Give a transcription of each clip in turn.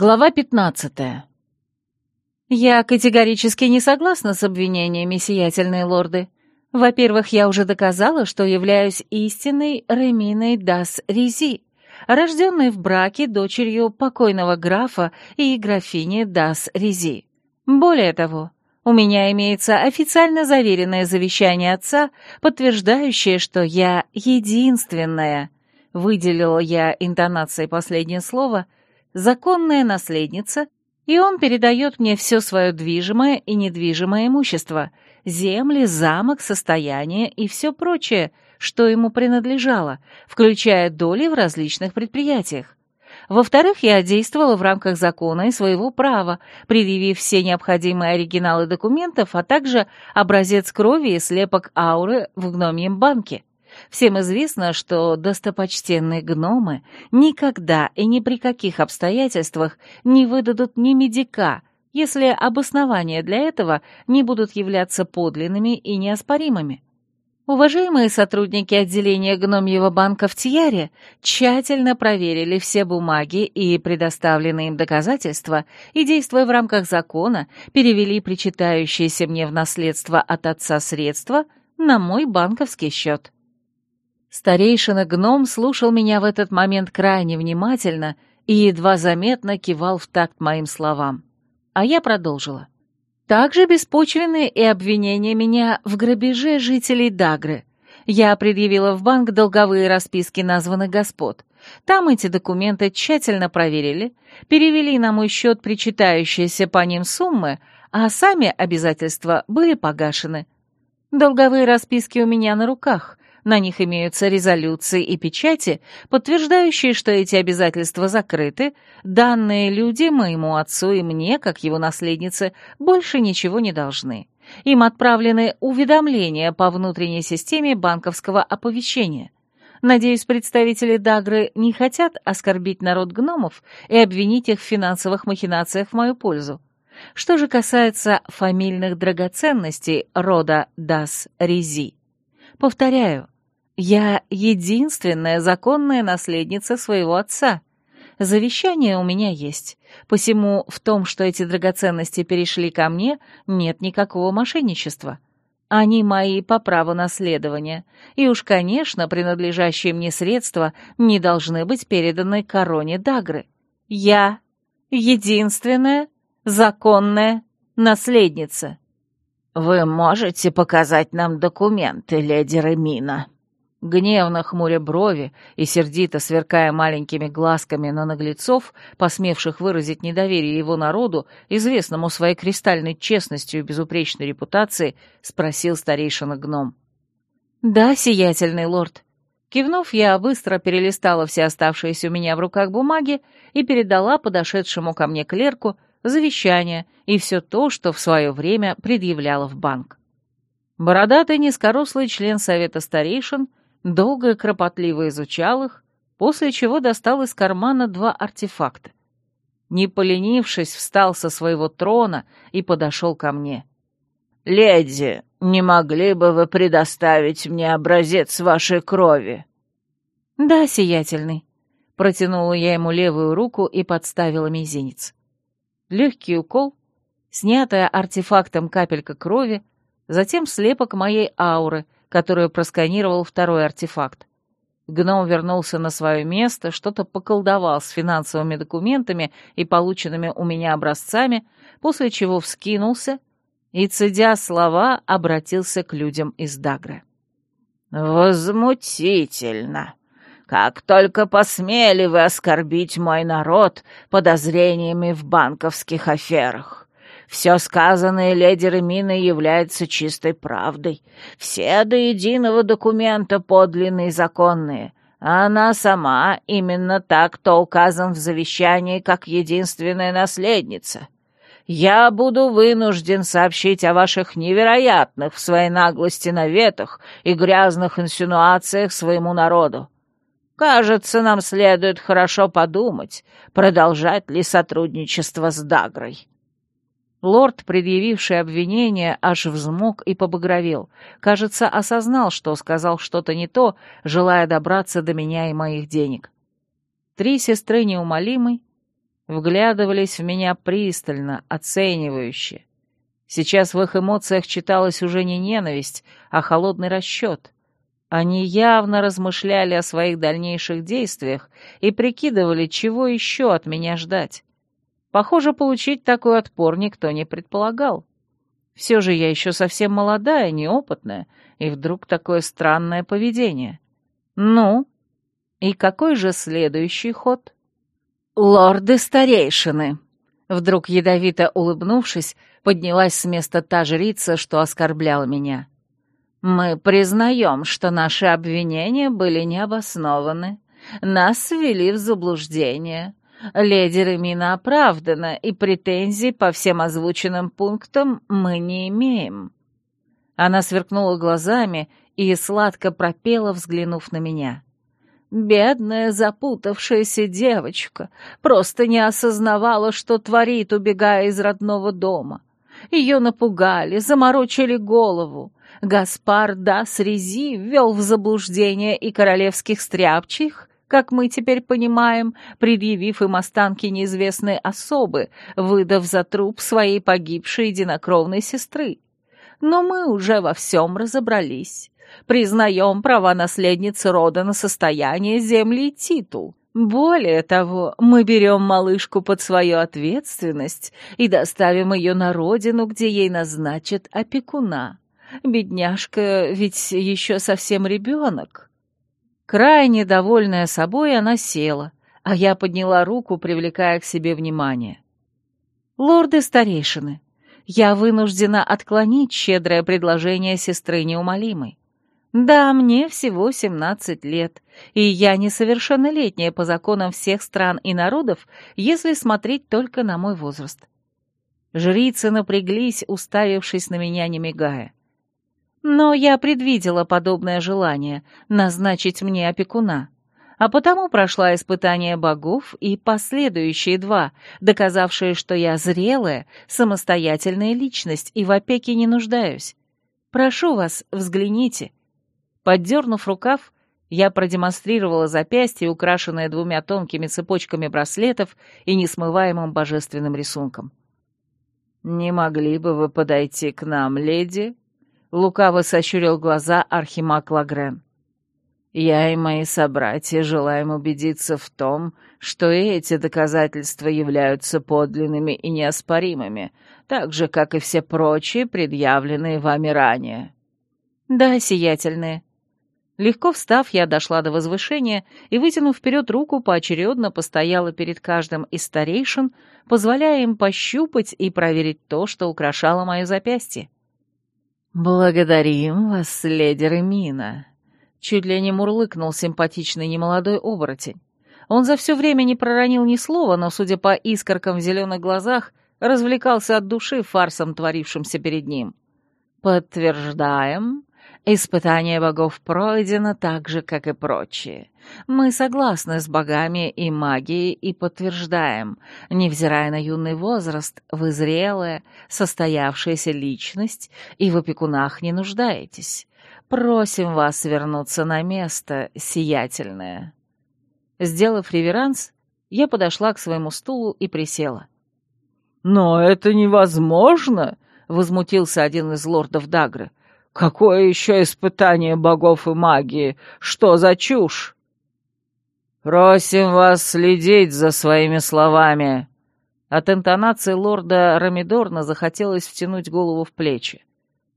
Глава 15. Я категорически не согласна с обвинениями, сиятельные лорды. Во-первых, я уже доказала, что являюсь истинной Реминой Дас Рези, рожденной в браке дочерью покойного графа и графини Дас Рези. Более того, у меня имеется официально заверенное завещание отца, подтверждающее, что я единственная, выделила я интонацией последнее слово — законная наследница, и он передает мне все свое движимое и недвижимое имущество, земли, замок, состояние и все прочее, что ему принадлежало, включая доли в различных предприятиях. Во-вторых, я действовала в рамках закона и своего права, предъявив все необходимые оригиналы документов, а также образец крови и слепок ауры в гномьем банке. Всем известно, что достопочтенные гномы никогда и ни при каких обстоятельствах не выдадут ни медика, если обоснования для этого не будут являться подлинными и неоспоримыми. Уважаемые сотрудники отделения гномьего банка в Тьяре тщательно проверили все бумаги и предоставленные им доказательства и, действуя в рамках закона, перевели причитающиеся мне в наследство от отца средства на мой банковский счет. Старейшина гном слушал меня в этот момент крайне внимательно и едва заметно кивал в такт моим словам. А я продолжила. Также беспочвенные и обвинения меня в грабеже жителей Дагры. Я предъявила в банк долговые расписки названных господ. Там эти документы тщательно проверили, перевели на мой счет причитающиеся по ним суммы, а сами обязательства были погашены. Долговые расписки у меня на руках, на них имеются резолюции и печати, подтверждающие, что эти обязательства закрыты, данные люди моему отцу и мне, как его наследнице, больше ничего не должны. Им отправлены уведомления по внутренней системе банковского оповещения. Надеюсь, представители Дагры не хотят оскорбить народ гномов и обвинить их в финансовых махинациях в мою пользу. Что же касается фамильных драгоценностей рода Дас Рези, Повторяю, я единственная законная наследница своего отца. Завещание у меня есть, посему в том, что эти драгоценности перешли ко мне, нет никакого мошенничества. Они мои по праву наследования, и уж, конечно, принадлежащие мне средства не должны быть переданы короне Дагры. Я единственная законная наследница. «Вы можете показать нам документы, леди Ремина?» Гневно хмуря брови и сердито сверкая маленькими глазками на наглецов, посмевших выразить недоверие его народу, известному своей кристальной честностью и безупречной репутацией, спросил старейшина гном. «Да, сиятельный лорд». Кивнув, я быстро перелистала все оставшиеся у меня в руках бумаги и передала подошедшему ко мне клерку завещание и все то, что в свое время предъявляла в банк. Бородатый низкорослый член Совета Старейшин долго и кропотливо изучал их, после чего достал из кармана два артефакта. Не поленившись, встал со своего трона и подошел ко мне. «Леди, не могли бы вы предоставить мне образец вашей крови?» «Да, сиятельный», — протянула я ему левую руку и подставила мизинец легкий укол, снятая артефактом капелька крови, затем слепок моей ауры, которую просканировал второй артефакт. Гном вернулся на свое место, что-то поколдовал с финансовыми документами и полученными у меня образцами, после чего вскинулся и, цедя слова, обратился к людям из Дагры. «Возмутительно!» Как только посмели вы оскорбить мой народ подозрениями в банковских аферах. Все сказанное леди Реминой является чистой правдой. Все до единого документа подлинные и законные, а она сама именно так, кто указан в завещании как единственная наследница. Я буду вынужден сообщить о ваших невероятных в своей наглости наветах и грязных инсинуациях своему народу. Кажется, нам следует хорошо подумать, продолжать ли сотрудничество с Дагрой. Лорд, предъявивший обвинение, аж взмок и побагровел. Кажется, осознал, что сказал что-то не то, желая добраться до меня и моих денег. Три сестры неумолимой вглядывались в меня пристально, оценивающе. Сейчас в их эмоциях читалась уже не ненависть, а холодный расчет. Они явно размышляли о своих дальнейших действиях и прикидывали, чего еще от меня ждать. Похоже, получить такой отпор никто не предполагал. Все же я еще совсем молодая, неопытная, и вдруг такое странное поведение. Ну, и какой же следующий ход? «Лорды-старейшины!» Вдруг ядовито улыбнувшись, поднялась с места та жрица, что оскорбляла меня. «Мы признаем, что наши обвинения были необоснованы. Нас ввели в заблуждение. Леди Ремина оправдана, и претензий по всем озвученным пунктам мы не имеем». Она сверкнула глазами и сладко пропела, взглянув на меня. Бедная запутавшаяся девочка просто не осознавала, что творит, убегая из родного дома. Ее напугали, заморочили голову. Гаспар да Срези ввел в заблуждение и королевских стряпчих, как мы теперь понимаем, предъявив им останки неизвестной особы, выдав за труп своей погибшей единокровной сестры. Но мы уже во всем разобрались. Признаем права наследницы рода на состояние, земли и титул. Более того, мы берем малышку под свою ответственность и доставим ее на родину, где ей назначат опекуна. Бедняжка ведь еще совсем ребенок. Крайне довольная собой, она села, а я подняла руку, привлекая к себе внимание. «Лорды-старейшины, я вынуждена отклонить щедрое предложение сестры неумолимой. Да, мне всего 17 лет, и я несовершеннолетняя по законам всех стран и народов, если смотреть только на мой возраст. Жрицы напряглись, уставившись на меня, не мигая. Но я предвидела подобное желание назначить мне опекуна, а потому прошла испытание богов и последующие два, доказавшие, что я зрелая, самостоятельная личность и в опеке не нуждаюсь. Прошу вас, взгляните — Поддернув рукав, я продемонстрировала запястье, украшенное двумя тонкими цепочками браслетов и несмываемым божественным рисунком. «Не могли бы вы подойти к нам, леди?» Лукаво сощурил глаза Архимаг Лагрен. «Я и мои собратья желаем убедиться в том, что и эти доказательства являются подлинными и неоспоримыми, так же, как и все прочие, предъявленные вами ранее». «Да, сиятельные», Легко встав, я дошла до возвышения и, вытянув вперед руку, поочередно постояла перед каждым из старейшин, позволяя им пощупать и проверить то, что украшало мое запястье. «Благодарим вас, леди Ремина», — чуть ли не мурлыкнул симпатичный немолодой оборотень. Он за все время не проронил ни слова, но, судя по искоркам в зеленых глазах, развлекался от души фарсом, творившимся перед ним. «Подтверждаем, Испытание богов пройдено так же, как и прочие. Мы согласны с богами и магией и подтверждаем, невзирая на юный возраст, вы зрелая, состоявшаяся личность и в опекунах не нуждаетесь. Просим вас вернуться на место, сиятельное». Сделав реверанс, я подошла к своему стулу и присела. «Но это невозможно!» — возмутился один из лордов Дагры. Какое еще испытание богов и магии? Что за чушь? Просим вас следить за своими словами. От интонации лорда Рамидорна захотелось втянуть голову в плечи.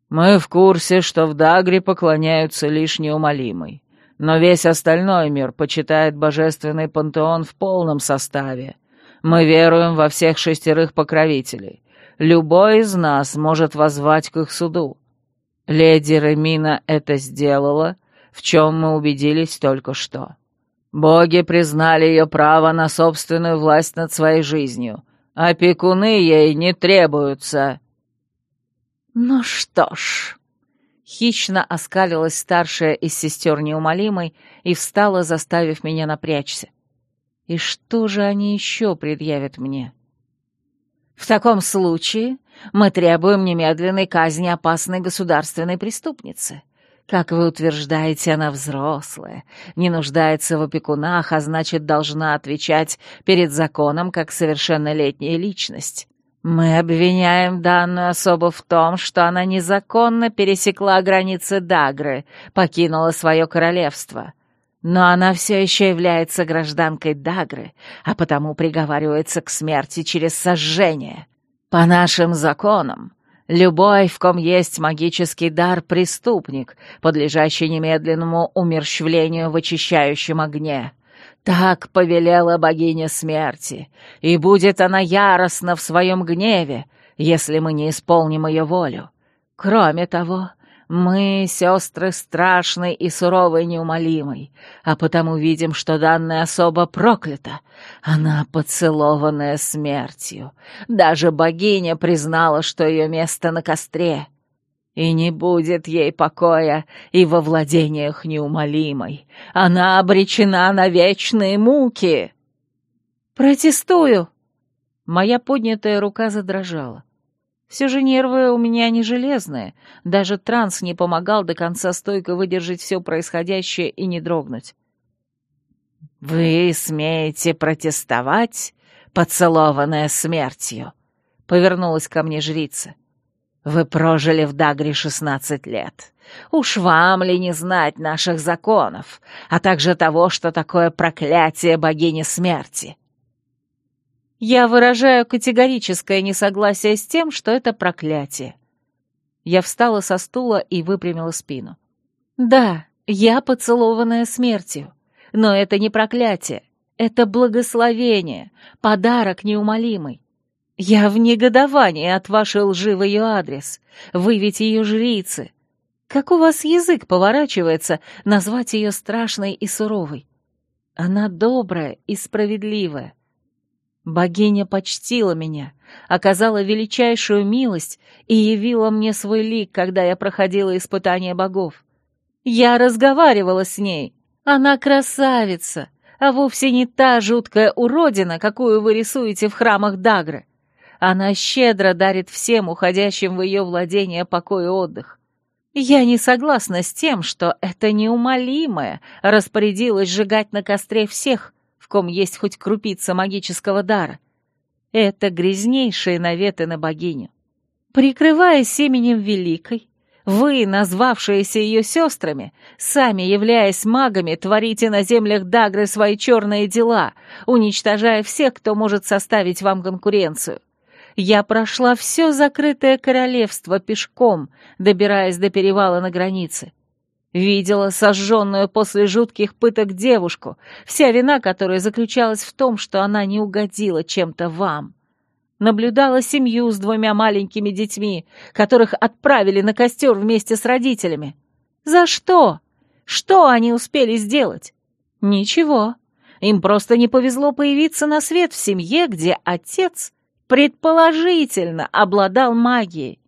Мы в курсе, что в Дагре поклоняются лишь неумолимой, но весь остальной мир почитает божественный пантеон в полном составе. Мы веруем во всех шестерых покровителей. Любой из нас может воззвать к их суду. Леди Ремина это сделала, в чем мы убедились только что. Боги признали ее право на собственную власть над своей жизнью. Опекуны ей не требуются. Ну что ж... Хищно оскалилась старшая из сестер неумолимой и встала, заставив меня напрячься. И что же они еще предъявят мне? В таком случае мы требуем немедленной казни опасной государственной преступницы. Как вы утверждаете, она взрослая, не нуждается в опекунах, а значит, должна отвечать перед законом как совершеннолетняя личность. Мы обвиняем данную особу в том, что она незаконно пересекла границы Дагры, покинула свое королевство. Но она все еще является гражданкой Дагры, а потому приговаривается к смерти через сожжение. По нашим законам, любой, в ком есть магический дар, преступник, подлежащий немедленному умерщвлению в очищающем огне. Так повелела богиня смерти, и будет она яростна в своем гневе, если мы не исполним ее волю. Кроме того, мы, сестры страшной и суровой неумолимой, а потому видим, что данная особа проклята. Она поцелованная смертью. Даже богиня признала, что ее место на костре. И не будет ей покоя и во владениях неумолимой. Она обречена на вечные муки. «Протестую!» Моя поднятая рука задрожала. Все же нервы у меня не железные, даже транс не помогал до конца стойко выдержать все происходящее и не дрогнуть. «Вы смеете протестовать, поцелованная смертью?» — повернулась ко мне жрица. «Вы прожили в Дагре шестнадцать лет. Уж вам ли не знать наших законов, а также того, что такое проклятие богини смерти?» Я выражаю категорическое несогласие с тем, что это проклятие. Я встала со стула и выпрямила спину. Да, я поцелованная смертью, но это не проклятие, это благословение, подарок неумолимый. Я в негодовании от вашей лжи в ее адрес. Вы ведь ее жрицы. Как у вас язык поворачивается назвать ее страшной и суровой? Она добрая и справедливая. Богиня почтила меня, оказала величайшую милость и явила мне свой лик, когда я проходила испытание богов. Я разговаривала с ней. Она красавица, а вовсе не та жуткая уродина, какую вы рисуете в храмах Дагры. Она щедро дарит всем уходящим в ее владение покой и отдых. Я не согласна с тем, что это неумолимое распорядилась сжигать на костре всех, в ком есть хоть крупица магического дара. Это грязнейшие наветы на богиню. Прикрываясь семенем Великой, вы, назвавшиеся ее сестрами, сами являясь магами, творите на землях Дагры свои черные дела, уничтожая всех, кто может составить вам конкуренцию. Я прошла все закрытое королевство пешком, добираясь до перевала на границе. Видела сожженную после жутких пыток девушку, вся вина которой заключалась в том, что она не угодила чем-то вам. Наблюдала семью с двумя маленькими детьми, которых отправили на костер вместе с родителями. За что? Что они успели сделать? Ничего. Им просто не повезло появиться на свет в семье, где отец, предположительно, обладал магией.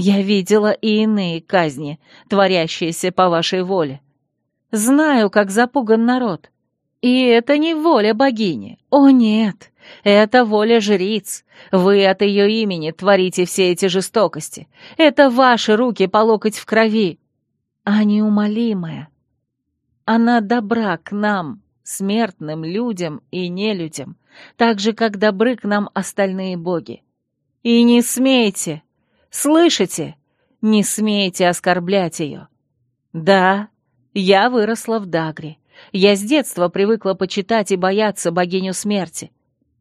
Я видела и иные казни, творящиеся по вашей воле. Знаю, как запуган народ. И это не воля богини. О, нет, это воля жриц. Вы от ее имени творите все эти жестокости. Это ваши руки по локоть в крови. А неумолимая. Она добра к нам, смертным людям и нелюдям, так же, как добры к нам остальные боги. И не смейте, Слышите? Не смейте оскорблять ее. Да, я выросла в Дагре. Я с детства привыкла почитать и бояться богиню смерти.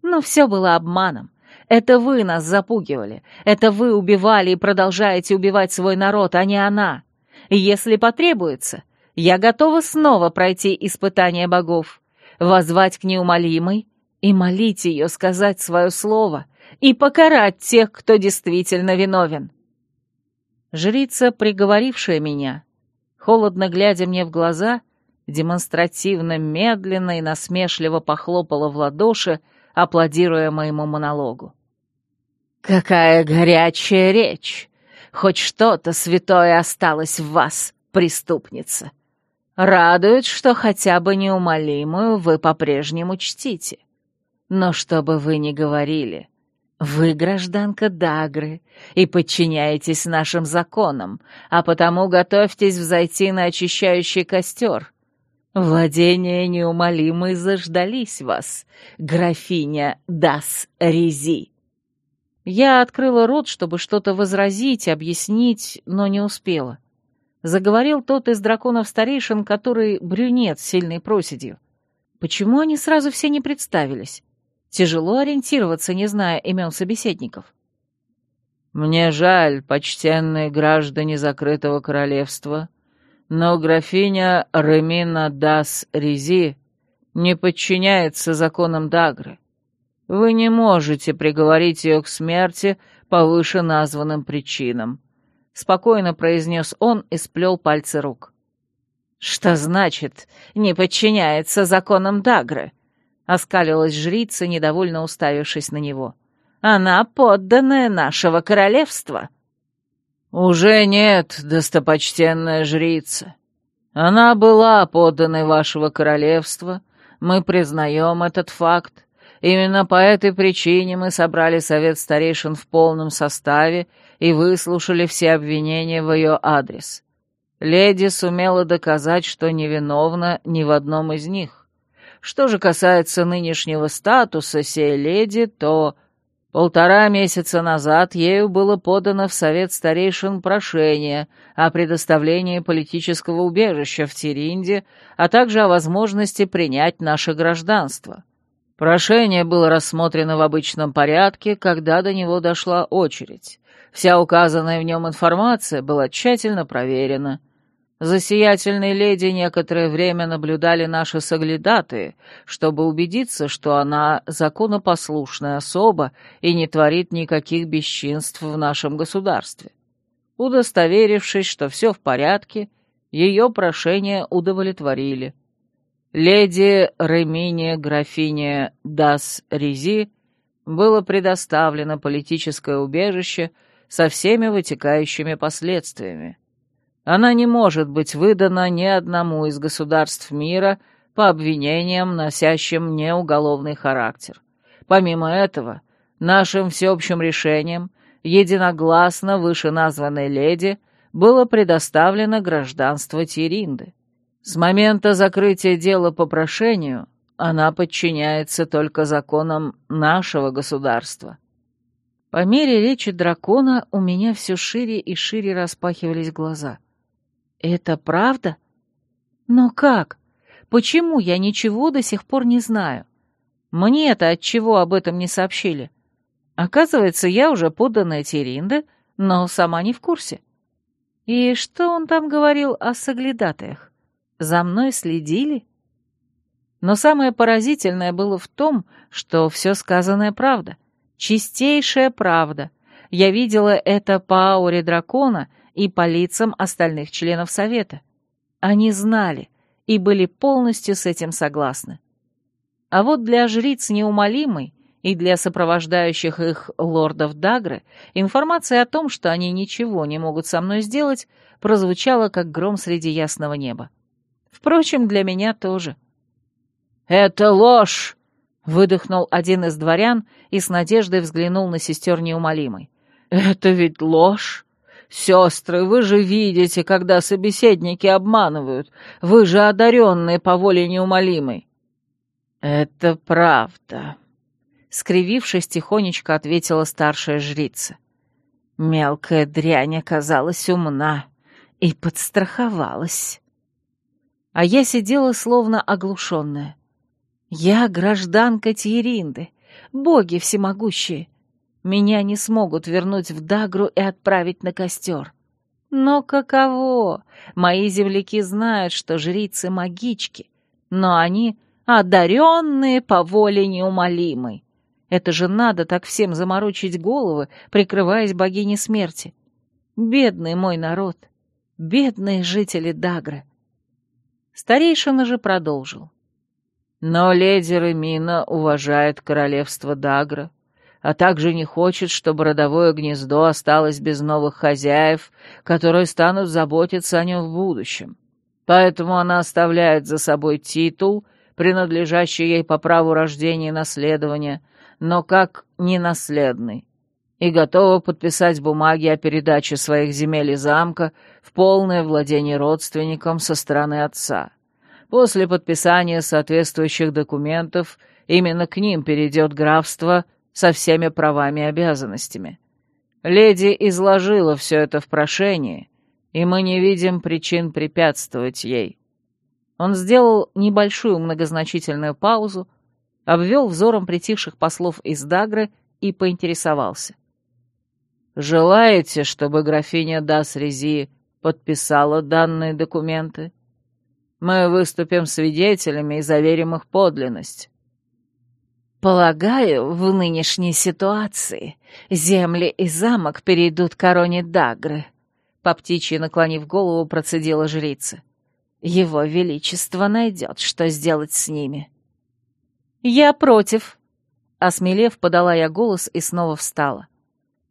Но все было обманом. Это вы нас запугивали. Это вы убивали и продолжаете убивать свой народ, а не она. Если потребуется, я готова снова пройти испытание богов, возвать к неумолимой и молить ее сказать свое слово — и покарать тех, кто действительно виновен. Жрица, приговорившая меня, холодно глядя мне в глаза, демонстративно медленно и насмешливо похлопала в ладоши, аплодируя моему монологу. «Какая горячая речь! Хоть что-то святое осталось в вас, преступница! Радует, что хотя бы неумолимую вы по-прежнему чтите. Но что бы вы ни говорили, Вы гражданка Дагры и подчиняетесь нашим законам, а потому готовьтесь взойти на очищающий костер. Владения неумолимой заждались вас, графиня Дас Рези. Я открыла рот, чтобы что-то возразить, объяснить, но не успела. Заговорил тот из драконов-старейшин, который брюнет с сильной проседью. Почему они сразу все не представились? Тяжело ориентироваться, не зная имен собеседников. «Мне жаль, почтенные граждане закрытого королевства, но графиня Ремина Дас Ризи не подчиняется законам Дагры. Вы не можете приговорить ее к смерти по вышеназванным причинам», — спокойно произнес он и сплел пальцы рук. «Что значит «не подчиняется законам Дагры»?» Оскалилась жрица, недовольно уставившись на него. «Она подданная нашего королевства». «Уже нет, достопочтенная жрица. Она была подданной вашего королевства. Мы признаем этот факт. Именно по этой причине мы собрали совет старейшин в полном составе и выслушали все обвинения в ее адрес. Леди сумела доказать, что невиновна ни в одном из них. Что же касается нынешнего статуса сей леди, то полтора месяца назад ею было подано в Совет Старейшин прошение о предоставлении политического убежища в Тиринде, а также о возможности принять наше гражданство. Прошение было рассмотрено в обычном порядке, когда до него дошла очередь. Вся указанная в нем информация была тщательно проверена, за сиятельной леди некоторое время наблюдали наши соглядатые, чтобы убедиться, что она законопослушная особа и не творит никаких бесчинств в нашем государстве. Удостоверившись, что все в порядке, ее прошение удовлетворили. Леди Ремине графине Дас Ризи было предоставлено политическое убежище со всеми вытекающими последствиями. Она не может быть выдана ни одному из государств мира по обвинениям, носящим неуголовный характер. Помимо этого, нашим всеобщим решением единогласно вышеназванной леди было предоставлено гражданство Тиринды. С момента закрытия дела по прошению она подчиняется только законам нашего государства. По мере речи дракона у меня все шире и шире распахивались глаза — «Это правда? Но как? Почему я ничего до сих пор не знаю? Мне-то от чего об этом не сообщили? Оказывается, я уже подданная Теринда, но сама не в курсе. И что он там говорил о соглядатаях? За мной следили?» Но самое поразительное было в том, что все сказанное правда. Чистейшая правда. Я видела это по ауре дракона и по лицам остальных членов Совета. Они знали и были полностью с этим согласны. А вот для жриц неумолимой и для сопровождающих их лордов Дагры информация о том, что они ничего не могут со мной сделать, прозвучала как гром среди ясного неба. Впрочем, для меня тоже. «Это ложь!» — выдохнул один из дворян и с надеждой взглянул на сестер неумолимой. «Это ведь ложь!» «Сестры, вы же видите, когда собеседники обманывают. Вы же одаренные по воле неумолимой». «Это правда», — скривившись, тихонечко ответила старшая жрица. Мелкая дрянь оказалась умна и подстраховалась. А я сидела словно оглушенная. Я гражданка Тьеринды, боги всемогущие. Меня не смогут вернуть в Дагру и отправить на костер. Но каково? Мои земляки знают, что жрицы магички, но они одаренные по воле неумолимой. Это же надо так всем заморочить головы, прикрываясь богиней смерти. Бедный мой народ, бедные жители Дагры. Старейшина же продолжил. Но леди Ремина уважает королевство Дагра, а также не хочет, чтобы родовое гнездо осталось без новых хозяев, которые станут заботиться о нем в будущем. Поэтому она оставляет за собой титул, принадлежащий ей по праву рождения и наследования, но как ненаследный, и готова подписать бумаги о передаче своих земель и замка в полное владение родственникам со стороны отца. После подписания соответствующих документов именно к ним перейдет графство со всеми правами и обязанностями. Леди изложила все это в прошении, и мы не видим причин препятствовать ей. Он сделал небольшую многозначительную паузу, обвел взором притихших послов из Дагры и поинтересовался. «Желаете, чтобы графиня Дасрези подписала данные документы? Мы выступим свидетелями и заверим их подлинность». «Полагаю, в нынешней ситуации земли и замок перейдут короне Дагры», — по птичьи наклонив голову, процедила жрица. «Его Величество найдет, что сделать с ними». «Я против», — осмелев, подала я голос и снова встала.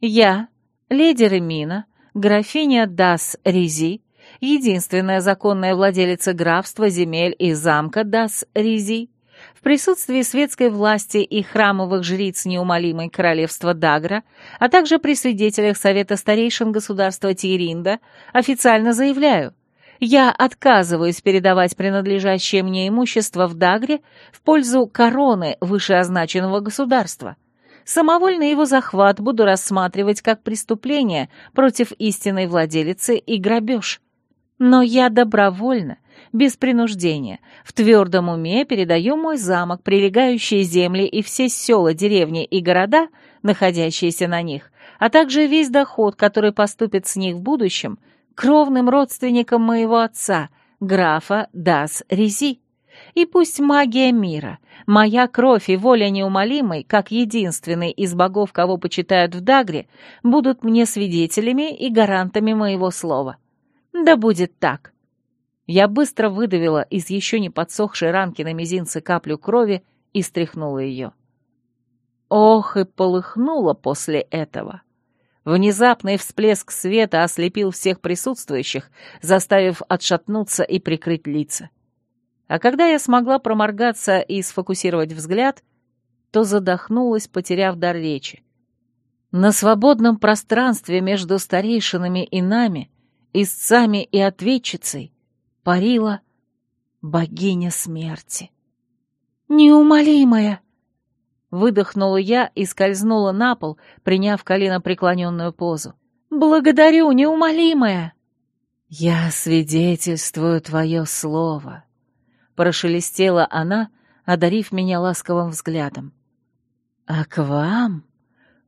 «Я, леди Ремина, графиня Дас Ризи, единственная законная владелица графства, земель и замка Дас Ризи, в присутствии светской власти и храмовых жриц неумолимой королевства Дагра, а также при свидетелях Совета старейшин государства Тиринда, официально заявляю, я отказываюсь передавать принадлежащее мне имущество в Дагре в пользу короны вышеозначенного государства. Самовольный его захват буду рассматривать как преступление против истинной владелицы и грабеж. Но я добровольно, без принуждения, в твердом уме передаю мой замок, прилегающие земли и все села, деревни и города, находящиеся на них, а также весь доход, который поступит с них в будущем, кровным родственникам моего отца, графа Дас Рези. И пусть магия мира, моя кровь и воля неумолимой, как единственный из богов, кого почитают в Дагре, будут мне свидетелями и гарантами моего слова. Да будет так. Я быстро выдавила из еще не подсохшей ранки на мизинце каплю крови и стряхнула ее. Ох, и полыхнула после этого. Внезапный всплеск света ослепил всех присутствующих, заставив отшатнуться и прикрыть лица. А когда я смогла проморгаться и сфокусировать взгляд, то задохнулась, потеряв дар речи. На свободном пространстве между старейшинами и нами, истцами и ответчицей, парила богиня смерти. «Неумолимая!» Выдохнула я и скользнула на пол, приняв коленопреклоненную позу. «Благодарю, неумолимая!» «Я свидетельствую твое слово», — прошелестела она, одарив меня ласковым взглядом. «А к вам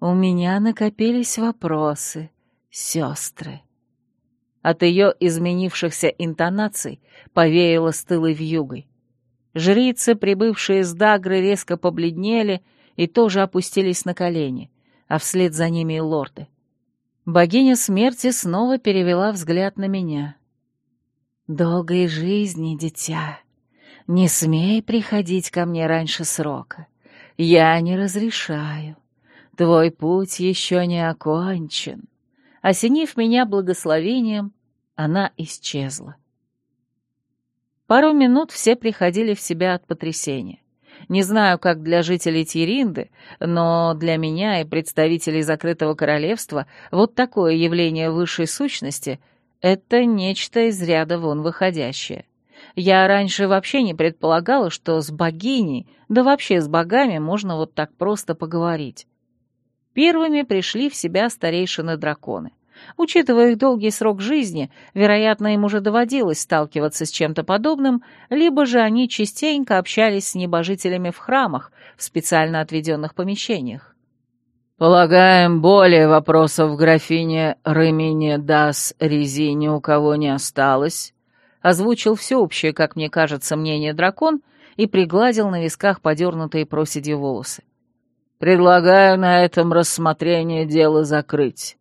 у меня накопились вопросы, сестры». От ее изменившихся интонаций повеяло стылой вьюгой. Жрицы, прибывшие из Дагры, резко побледнели и тоже опустились на колени, а вслед за ними и лорды. Богиня смерти снова перевела взгляд на меня. «Долгой жизни, дитя. Не смей приходить ко мне раньше срока. Я не разрешаю. Твой путь еще не окончен». Осенив меня благословением, она исчезла. Пару минут все приходили в себя от потрясения. Не знаю, как для жителей Тиринды, но для меня и представителей закрытого королевства вот такое явление высшей сущности — это нечто из ряда вон выходящее. Я раньше вообще не предполагала, что с богиней, да вообще с богами можно вот так просто поговорить. Первыми пришли в себя старейшины-драконы. Учитывая их долгий срок жизни, вероятно, им уже доводилось сталкиваться с чем-то подобным, либо же они частенько общались с небожителями в храмах, в специально отведенных помещениях. «Полагаем, более вопросов графине Ремине Дас Рези ни у кого не осталось», озвучил всеобщее, как мне кажется, мнение дракон и пригладил на висках подернутые проседью волосы. «Предлагаю на этом рассмотрение дела закрыть.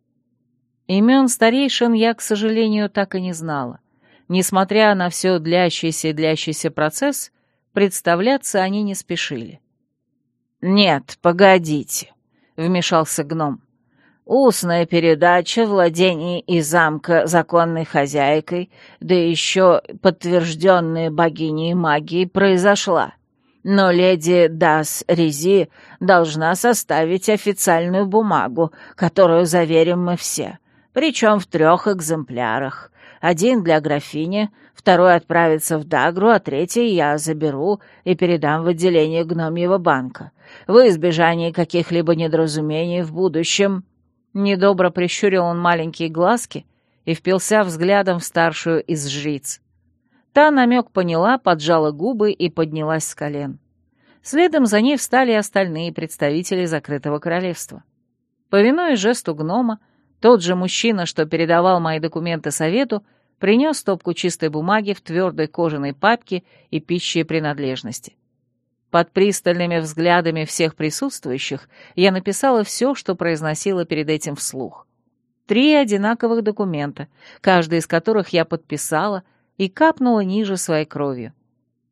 Имен старейшин я, к сожалению, так и не знала. Несмотря на все длящийся и длящийся процесс, представляться они не спешили. «Нет, погодите», — вмешался гном. «Устная передача владений и замка законной хозяйкой, да еще подтвержденная богиней магии, произошла. но леди Дас Рези должна составить официальную бумагу, которую заверим мы все, причем в трех экземплярах. Один для графини, второй отправится в Дагру, а третий я заберу и передам в отделение гномьего банка. В избежание каких-либо недоразумений в будущем...» Недобро прищурил он маленькие глазки и впился взглядом в старшую из жриц. Та намек поняла, поджала губы и поднялась с колен. Следом за ней встали остальные представители закрытого королевства. Повинуясь жесту гнома, тот же мужчина, что передавал мои документы совету, принес стопку чистой бумаги в твердой кожаной папке и пищей принадлежности. Под пристальными взглядами всех присутствующих я написала все, что произносила перед этим вслух. Три одинаковых документа, каждый из которых я подписала и капнула ниже своей кровью.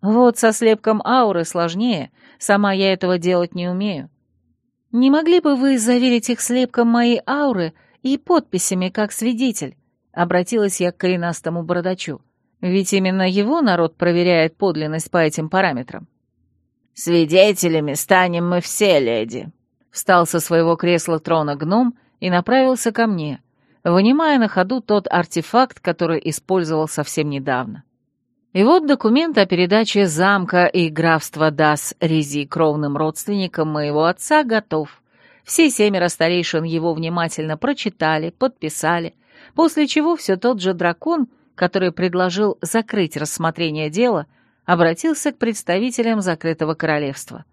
Вот со слепком ауры сложнее, сама я этого делать не умею. Не могли бы вы заверить их слепком моей ауры и подписями как свидетель? Обратилась я к коренастому бородачу. Ведь именно его народ проверяет подлинность по этим параметрам. «Свидетелями станем мы все, леди», — встал со своего кресла трона гном и направился ко мне, вынимая на ходу тот артефакт, который использовал совсем недавно. И вот документ о передаче замка и графства Дас Рези кровным родственникам моего отца готов. Все семеро старейшин его внимательно прочитали, подписали, после чего все тот же дракон, который предложил закрыть рассмотрение дела, обратился к представителям закрытого королевства.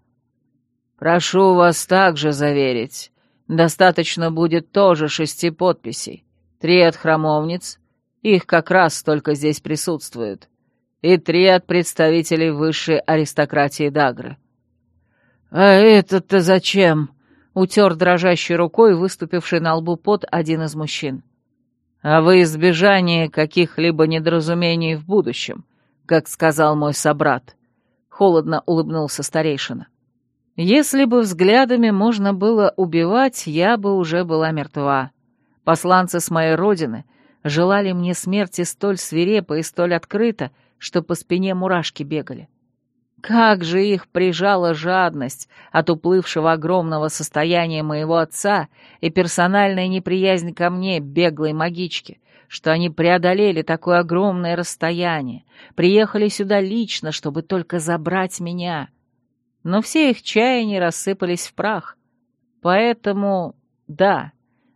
«Прошу вас также заверить. Достаточно будет тоже шести подписей. Три от храмовниц, их как раз только здесь присутствуют, и три от представителей высшей аристократии Дагры». «А это-то зачем?» — утер дрожащей рукой выступивший на лбу пот один из мужчин. «А во избежание каких-либо недоразумений в будущем», как сказал мой собрат», — холодно улыбнулся старейшина. «Если бы взглядами можно было убивать, я бы уже была мертва. Посланцы с моей родины желали мне смерти столь свирепо и столь открыто, что по спине мурашки бегали. Как же их прижала жадность от уплывшего огромного состояния моего отца и персональная неприязнь ко мне, беглой магички, что они преодолели такое огромное расстояние, приехали сюда лично, чтобы только забрать меня. Но все их чаяния рассыпались в прах. Поэтому, да,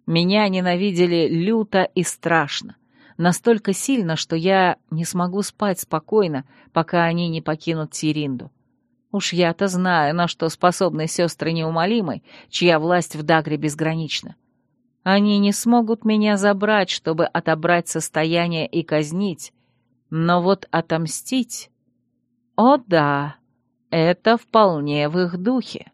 меня ненавидели люто и страшно. Настолько сильно, что я не смогу спать спокойно, пока они не покинут Тиринду. Уж я-то знаю, на что способны сестры неумолимой, чья власть в Дагре безгранична. Они не смогут меня забрать, чтобы отобрать состояние и казнить, но вот отомстить... О да, это вполне в их духе.